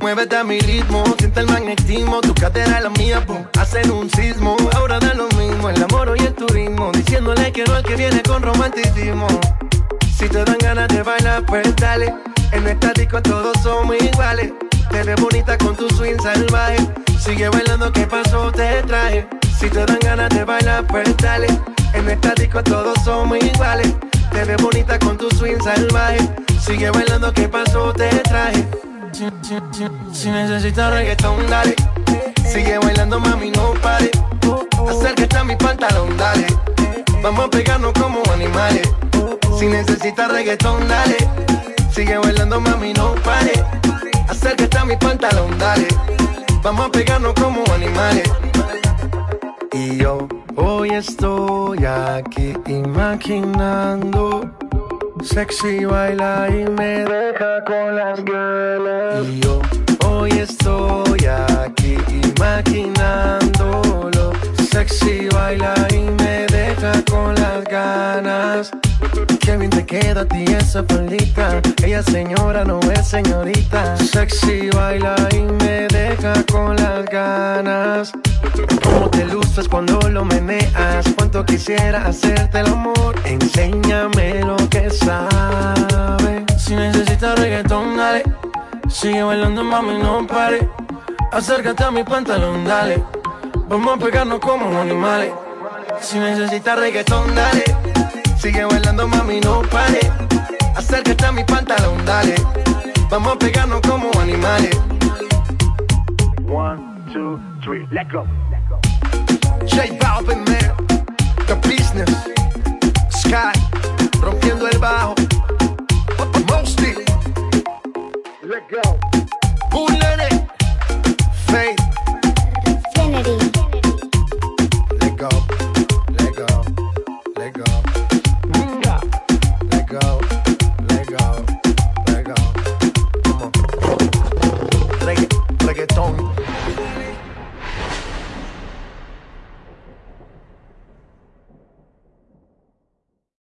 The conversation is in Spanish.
Muévete a mi ritmo, siente el magnetismo. Tu cadera es la mía, pum, hacen un sismo. Ahora da lo mismo, el amor y el turismo. Diciéndole que no al que viene con romanticismo. Si te dan ganas de bailar, pues dale. En nuestra disco todos somos iguales. Te ves bonita con tu swing salvaje. Sigue bailando, ¿qué pasó? Te traje. Si te dan ganas de bailar, pues dale. En nuestra disco todos somos iguales. Te ves bonita con tu swing salvaje. Sigue bailando, ¿qué pasó? Te traje. Si, necesitas reggaetón, dale. Sigue bailando, mami, no pare. Acércate a mi pantalón, dale. Vamos a pegarnos como animales. Si necesitas reggaetón, dale. Sigue bailando, mami, no pare. Acércate a mi pantalón, dale. Vamos a pegarnos como animales. Y yo hoy estoy aquí imaginando Sexy baila y me deja con las ganas. Y yo hoy estoy aquí imaginándolo. Sexy baila y me deja con las ganas. Qué bien te queda a ti esa faldita. Ella señora no es señorita. Sexy baila y me deja con las ganas. Cómo te luces cuando lo meneas. Cuánto quisiera hacerte el amor. Enséñame lo que sabes. Si necesitas reggaetón, dale. Sigue bailando, mami, no pare. Acércate a mi pantalón, dale. Vamos a pegarnos como animales. Si necesitas reggaetón, dale. Sigue bailando, mami, no pare. Acércate a mi pantalón, dale. Vamos a pegarnos como animales. One, two, three, let go. J Balvin, man. The business. Sky. Rompiendo el bajo. Go. Bullet